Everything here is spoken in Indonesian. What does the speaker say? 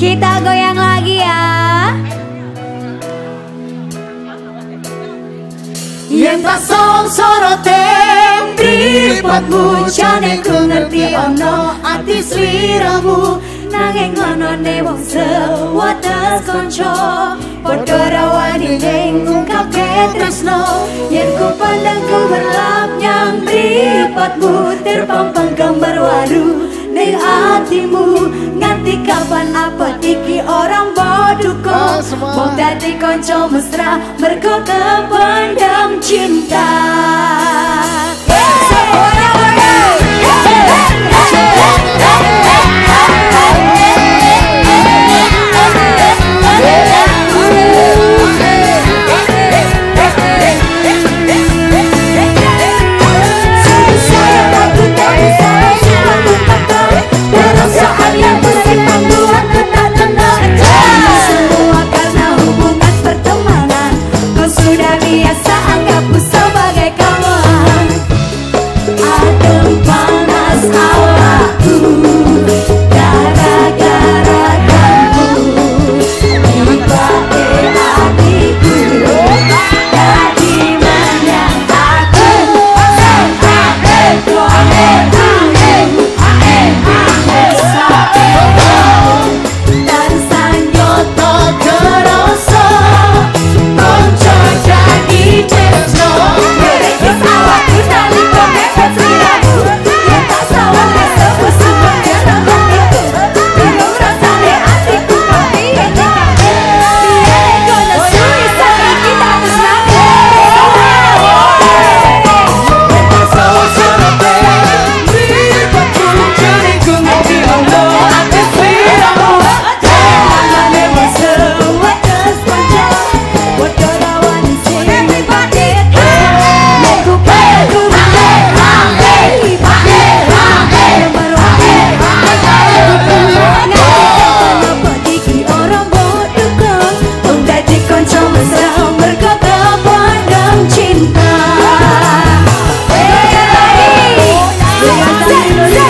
Kita goyang lagi ya. Yen tak song sorotem Pripatmu jane ku ngerti ono ati sliramu. Nanging ngono ne wong sewates konco Podo rawani ning ngungkapke tresno. Yen ku pandang ku berlap nyang mripatmu Terpampang gambar waru ning atimu Nganti kapan apa iki orang Ah, semua. Wong dadi konco mesra mergo kependam cinta Yeah.